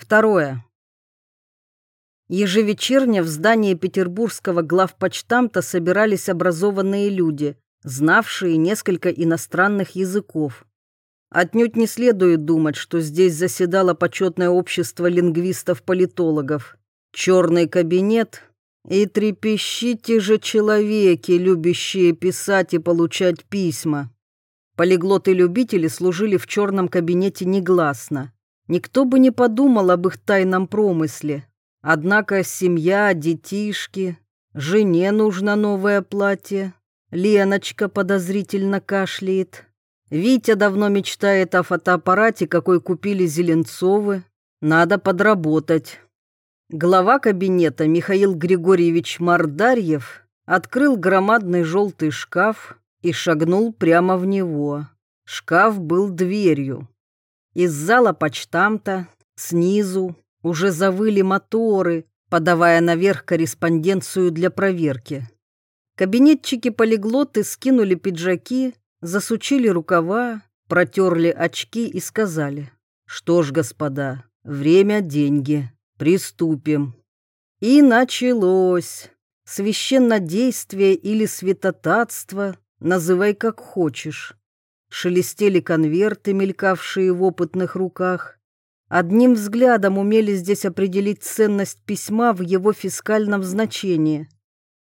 Второе. Ежевечерне в здании петербургского главпочтамта собирались образованные люди, знавшие несколько иностранных языков. Отнюдь не следует думать, что здесь заседало почетное общество лингвистов-политологов. Черный кабинет и трепещите же человеки, любящие писать и получать письма. Полиглоты-любители служили в черном кабинете негласно. Никто бы не подумал об их тайном промысле. Однако семья, детишки, жене нужно новое платье. Леночка подозрительно кашляет. Витя давно мечтает о фотоаппарате, какой купили Зеленцовы. Надо подработать. Глава кабинета Михаил Григорьевич Мардарьев открыл громадный желтый шкаф и шагнул прямо в него. Шкаф был дверью. Из зала почтамта снизу уже завыли моторы, подавая наверх корреспонденцию для проверки. Кабинетчики-полиглоты скинули пиджаки, засучили рукава, протерли очки и сказали, «Что ж, господа, время – деньги, приступим». И началось. Священнодействие или святотатство, называй как хочешь. Шелестели конверты, мелькавшие в опытных руках. Одним взглядом умели здесь определить ценность письма в его фискальном значении.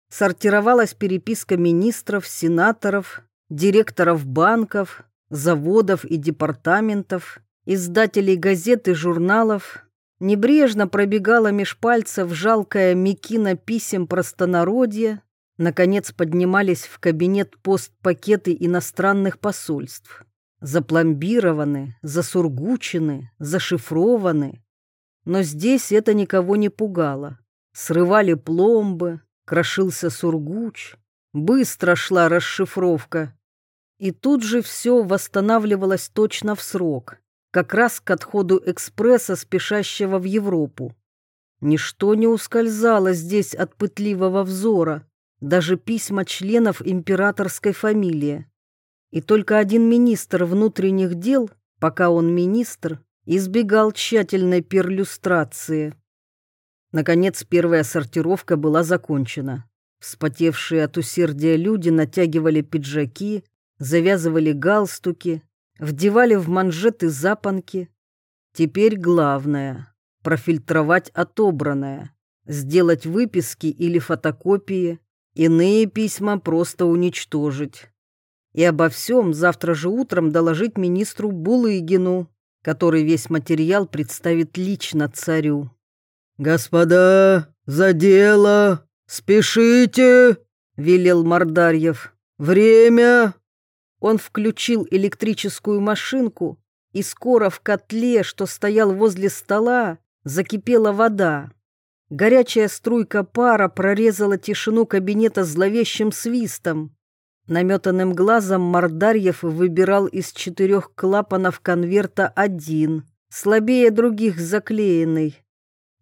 Сортировалась переписка министров, сенаторов, директоров банков, заводов и департаментов, издателей газет и журналов. Небрежно пробегала меж пальцев жалкая мекина писем простонародья, наконец поднимались в кабинет постпакеты иностранных посольств. Запломбированы, засургучены, зашифрованы. Но здесь это никого не пугало. Срывали пломбы, крошился сургуч, быстро шла расшифровка. И тут же все восстанавливалось точно в срок, как раз к отходу экспресса, спешащего в Европу. Ничто не ускользало здесь от пытливого взора, даже письма членов императорской фамилии. И только один министр внутренних дел, пока он министр, избегал тщательной перлюстрации. Наконец, первая сортировка была закончена. Вспотевшие от усердия люди натягивали пиджаки, завязывали галстуки, вдевали в манжеты запонки. Теперь главное — профильтровать отобранное, сделать выписки или фотокопии, Иные письма просто уничтожить. И обо всем завтра же утром доложить министру Булыгину, который весь материал представит лично царю. «Господа, за дело! Спешите!» — велел Мордарьев. «Время!» Он включил электрическую машинку, и скоро в котле, что стоял возле стола, закипела вода. Горячая струйка пара прорезала тишину кабинета зловещим свистом. Наметанным глазом Мордарьев выбирал из четырех клапанов конверта один, слабее других заклеенный.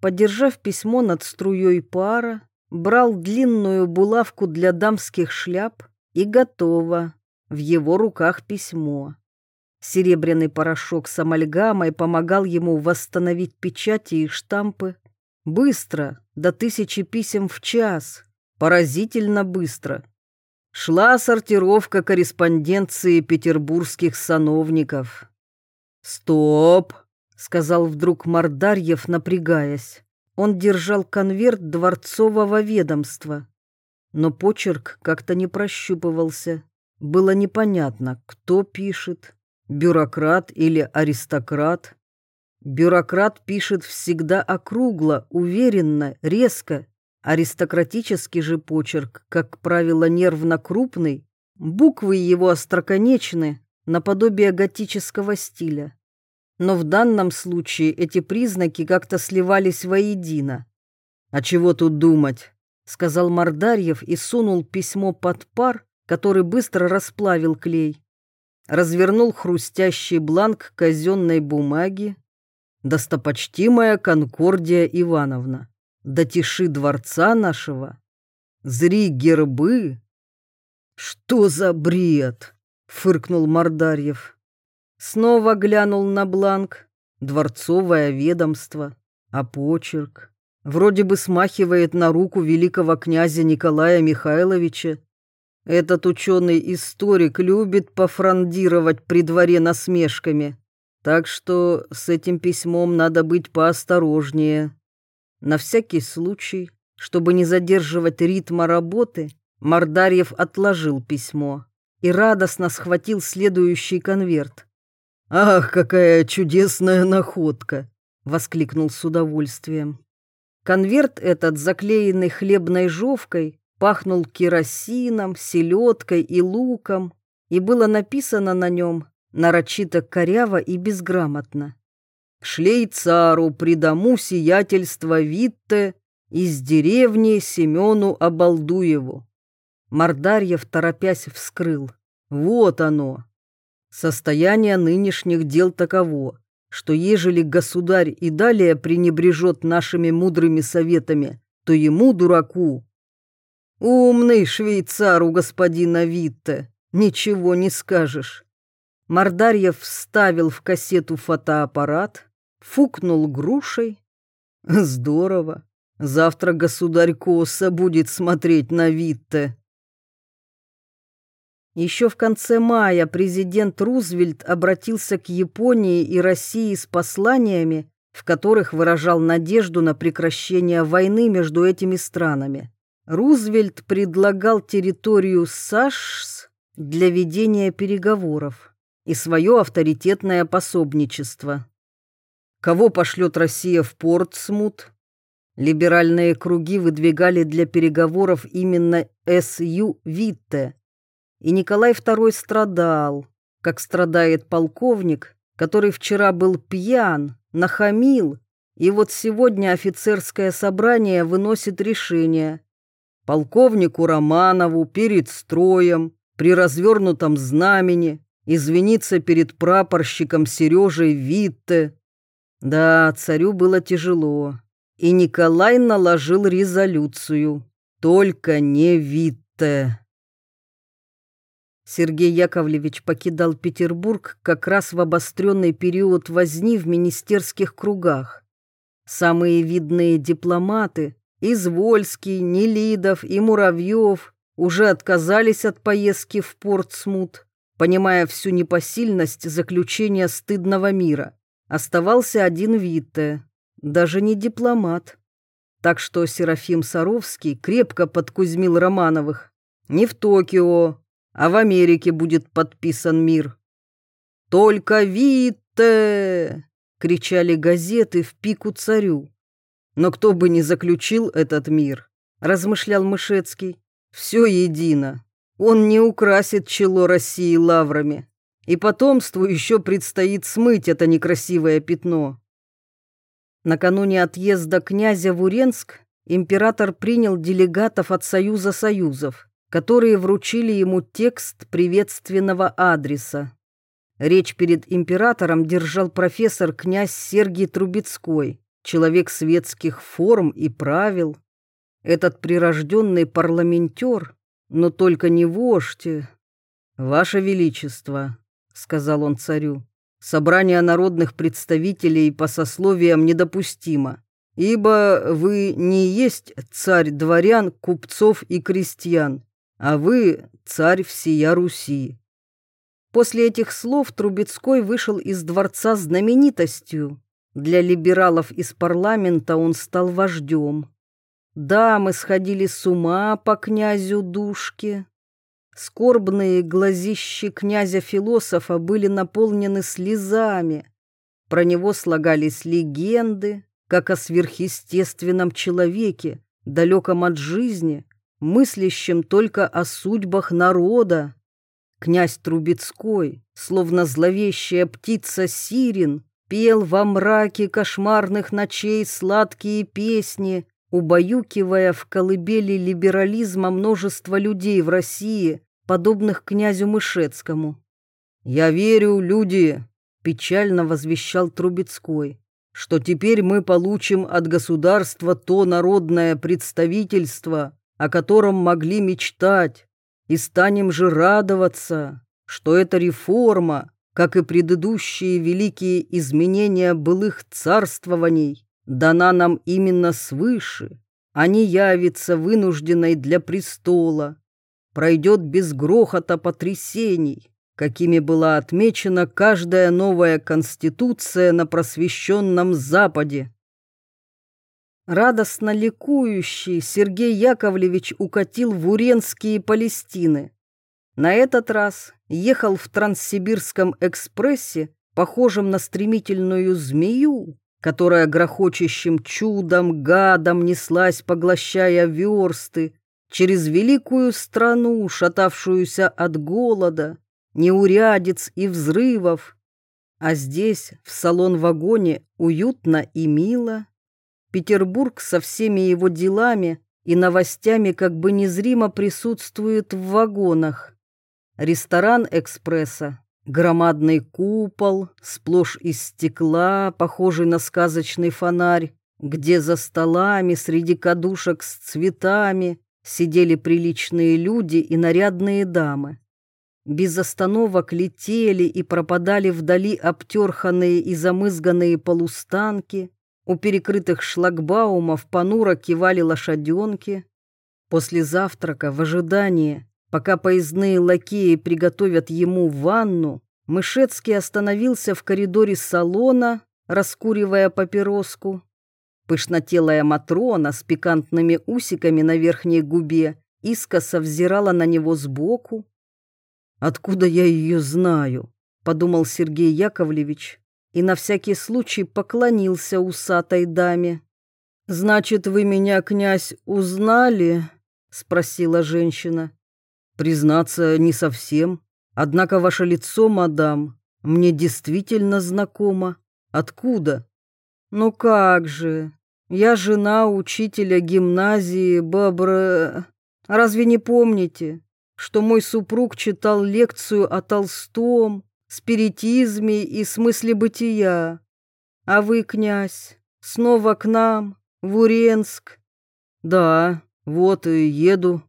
Подержав письмо над струей пара, брал длинную булавку для дамских шляп и готово. В его руках письмо. Серебряный порошок с амальгамой помогал ему восстановить печати и штампы, Быстро, до тысячи писем в час. Поразительно быстро. Шла сортировка корреспонденции петербургских сановников. «Стоп!» — сказал вдруг Мордарьев, напрягаясь. Он держал конверт дворцового ведомства. Но почерк как-то не прощупывался. Было непонятно, кто пишет, бюрократ или аристократ. Бюрократ пишет всегда округло, уверенно, резко. Аристократический же почерк, как правило, нервно крупный, буквы его остроконечны, наподобие готического стиля. Но в данном случае эти признаки как-то сливались воедино. «А чего тут думать?» — сказал Мордарьев и сунул письмо под пар, который быстро расплавил клей. Развернул хрустящий бланк казенной бумаги, достопочтимая Конкордия Ивановна, до тиши дворца нашего, зри гербы. Что за бред? фыркнул Мордарьев. Снова глянул на бланк. Дворцовое ведомство. А почерк вроде бы смахивает на руку великого князя Николая Михайловича. Этот ученый-историк любит пофрондировать при дворе насмешками, так что с этим письмом надо быть поосторожнее. На всякий случай, чтобы не задерживать ритма работы, Мордарьев отложил письмо и радостно схватил следующий конверт. «Ах, какая чудесная находка!» — воскликнул с удовольствием. Конверт этот, заклеенный хлебной жовкой, пахнул керосином, селедкой и луком, и было написано на нем нарочито коряво и безграмотно. «Шлейцару придому сиятельство Витте из деревни Семену Обалдуеву». Мордарьев, торопясь, вскрыл. «Вот оно! Состояние нынешних дел таково, что ежели государь и далее пренебрежет нашими мудрыми советами, то ему, дураку, умный швейцар у господина Витте, ничего не скажешь. Мордарьев вставил в кассету фотоаппарат, фукнул грушей. Здорово. Завтра государь Коса будет смотреть на Витте. Еще в конце мая президент Рузвельт обратился к Японии и России с посланиями, в которых выражал надежду на прекращение войны между этими странами. Рузвельт предлагал территорию САШС для ведения переговоров и свое авторитетное пособничество. Кого пошлет Россия в Портсмут? Либеральные круги выдвигали для переговоров именно С.Ю. Витте, и Николай II страдал, как страдает полковник, который вчера был пьян, нахамил, и вот сегодня офицерское собрание выносит решение. Полковнику Романову перед строем, при развернутом знамени, извиниться перед прапорщиком Сережей Витте. Да, царю было тяжело, и Николай наложил резолюцию. Только не Витте. Сергей Яковлевич покидал Петербург как раз в обостренный период возни в министерских кругах. Самые видные дипломаты – Извольский, Нелидов и Муравьев – уже отказались от поездки в Портсмут, понимая всю непосильность заключения стыдного мира. Оставался один Витте, даже не дипломат. Так что Серафим Саровский крепко подкузмил Романовых. Не в Токио, а в Америке будет подписан мир. «Только Витте!» — кричали газеты в пику царю. «Но кто бы ни заключил этот мир», — размышлял Мышецкий, — «все едино. Он не украсит чело России лаврами, и потомству еще предстоит смыть это некрасивое пятно». Накануне отъезда князя в Уренск император принял делегатов от Союза Союзов которые вручили ему текст приветственного адреса. Речь перед императором держал профессор князь Сергий Трубецкой, человек светских форм и правил. Этот прирожденный парламентер, но только не вождь. «Ваше Величество», — сказал он царю, — «собрание народных представителей по сословиям недопустимо, ибо вы не есть царь дворян, купцов и крестьян, а вы царь всея Руси». После этих слов Трубецкой вышел из дворца знаменитостью. Для либералов из парламента он стал вождем. Дамы сходили с ума по князю Душке. Скорбные глазищи князя-философа были наполнены слезами. Про него слагались легенды, как о сверхъестественном человеке, далеком от жизни, мыслящим только о судьбах народа. Князь Трубецкой, словно зловещая птица Сирин, пел во мраке кошмарных ночей сладкие песни, убаюкивая в колыбели либерализма множество людей в России, подобных князю Мышецкому. «Я верю, люди», — печально возвещал Трубецкой, «что теперь мы получим от государства то народное представительство, о котором могли мечтать, и станем же радоваться, что эта реформа, как и предыдущие великие изменения былых царствований, дана нам именно свыше, а не явится вынужденной для престола, пройдет без грохота потрясений, какими была отмечена каждая новая конституция на просвещенном Западе. Радостно ликующий Сергей Яковлевич укатил в Уренские Палестины. На этот раз ехал в Транссибирском экспрессе, похожем на стремительную змею, которая грохочущим чудом, гадом неслась, поглощая версты, через великую страну, шатавшуюся от голода, неурядиц и взрывов. А здесь, в салон-вагоне, уютно и мило. Петербург со всеми его делами и новостями как бы незримо присутствует в вагонах. Ресторан экспресса, громадный купол, сплошь из стекла, похожий на сказочный фонарь, где за столами среди кадушек с цветами сидели приличные люди и нарядные дамы. Без остановок летели и пропадали вдали обтерханные и замызганные полустанки, у перекрытых шлагбаумов понуро кивали лошаденки. После завтрака, в ожидании, пока поездные лакеи приготовят ему ванну, Мышецкий остановился в коридоре салона, раскуривая папироску. Пышнотелая Матрона с пикантными усиками на верхней губе искоса взирала на него сбоку. «Откуда я ее знаю?» — подумал Сергей Яковлевич и на всякий случай поклонился усатой даме. «Значит, вы меня, князь, узнали?» — спросила женщина. «Признаться, не совсем. Однако ваше лицо, мадам, мне действительно знакомо. Откуда?» «Ну как же, я жена учителя гимназии Бабра... Разве не помните, что мой супруг читал лекцию о Толстом, спиритизме и смысле бытия? А вы, князь, снова к нам, в Уренск? Да, вот и еду.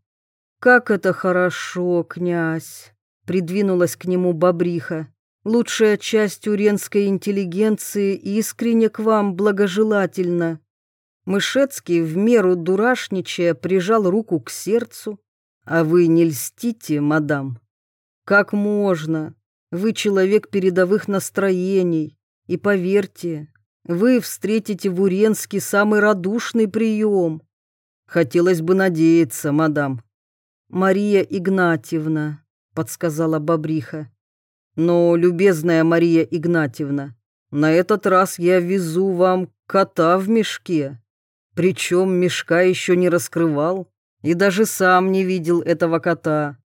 Как это хорошо, князь, придвинулась к нему бобриха. Лучшая часть уренской интеллигенции искренне к вам благожелательна. Мышецкий, в меру дурашничая, прижал руку к сердцу. «А вы не льстите, мадам? Как можно? Вы человек передовых настроений. И поверьте, вы встретите в Уренске самый радушный прием. Хотелось бы надеяться, мадам». «Мария Игнатьевна», — подсказала Бобриха. «Но, любезная Мария Игнатьевна, на этот раз я везу вам кота в мешке. Причем мешка еще не раскрывал и даже сам не видел этого кота.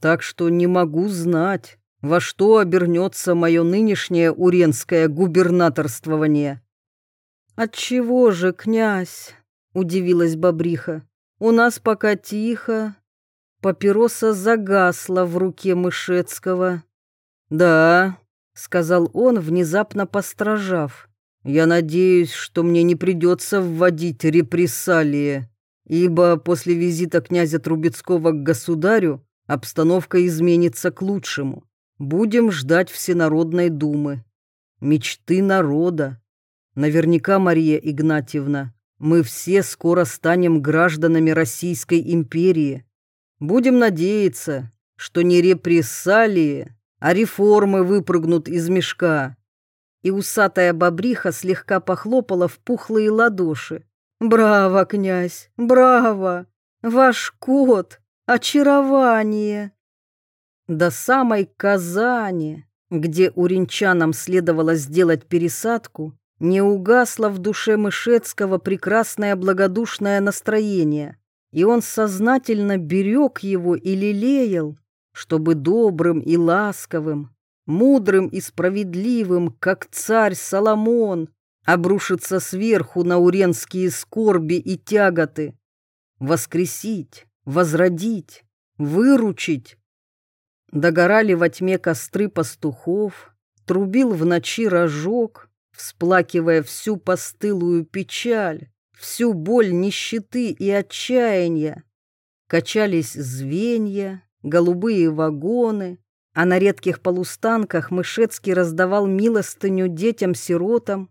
Так что не могу знать, во что обернется мое нынешнее уренское губернаторствование. «Отчего же, князь?» — удивилась Бобриха. «У нас пока тихо». Папироса загасла в руке Мышецкого. «Да», — сказал он, внезапно постражав. Я надеюсь, что мне не придется вводить репрессалии, ибо после визита князя Трубецкого к государю обстановка изменится к лучшему. Будем ждать Всенародной думы. Мечты народа. Наверняка, Мария Игнатьевна, мы все скоро станем гражданами Российской империи. Будем надеяться, что не репрессалии, а реформы выпрыгнут из мешка, и усатая бобриха слегка похлопала в пухлые ладоши. «Браво, князь, браво! Ваш кот! Очарование!» До самой Казани, где уренчанам следовало сделать пересадку, не угасло в душе Мышецкого прекрасное благодушное настроение, и он сознательно берег его и лелеял, чтобы добрым и ласковым, мудрым и справедливым, как царь Соломон, обрушиться сверху на уренские скорби и тяготы, воскресить, возродить, выручить. Догорали во тьме костры пастухов, трубил в ночи рожок, всплакивая всю постылую печаль, всю боль нищеты и отчаяния. Качались звенья, голубые вагоны, а на редких полустанках Мышецкий раздавал милостыню детям-сиротам.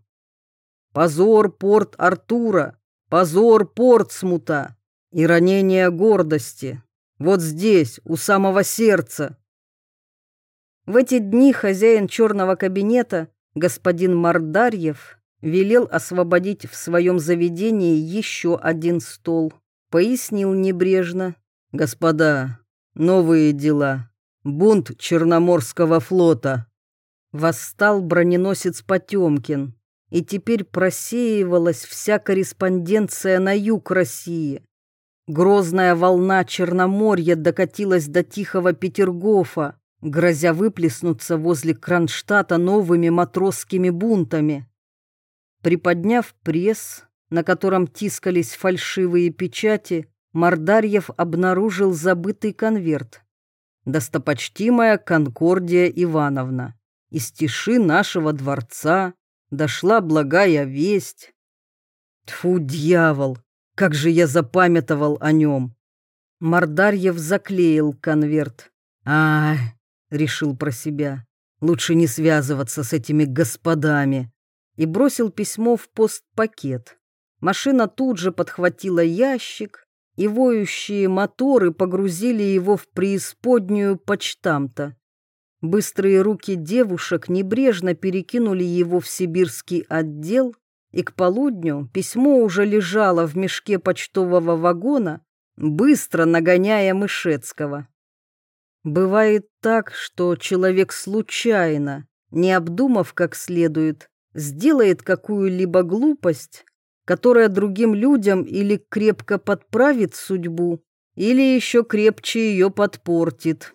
Позор порт Артура, позор Портсмута и ранение гордости. Вот здесь, у самого сердца. В эти дни хозяин черного кабинета, господин Мардарьев, велел освободить в своем заведении еще один стол. Пояснил небрежно. «Господа, новые дела. Бунт Черноморского флота». Восстал броненосец Потемкин, и теперь просеивалась вся корреспонденция на юг России. Грозная волна Черноморья докатилась до Тихого Петергофа, грозя выплеснуться возле Кронштадта новыми матросскими бунтами. Приподняв пресс, на котором тискались фальшивые печати, Мордарьев обнаружил забытый конверт. «Достопочтимая Конкордия Ивановна, из тиши нашего дворца дошла благая весть». Тфу, дьявол! Как же я запамятовал о нем. Мордарьев заклеил конверт. А, решил про себя, лучше не связываться с этими господами. И бросил письмо в постпакет. Машина тут же подхватила ящик, и воющие моторы погрузили его в преисподнюю почтамта. Быстрые руки девушек небрежно перекинули его в сибирский отдел, и к полудню письмо уже лежало в мешке почтового вагона, быстро нагоняя Мышецкого. Бывает так, что человек случайно, не обдумав как следует, сделает какую-либо глупость, которая другим людям или крепко подправит судьбу, или еще крепче ее подпортит.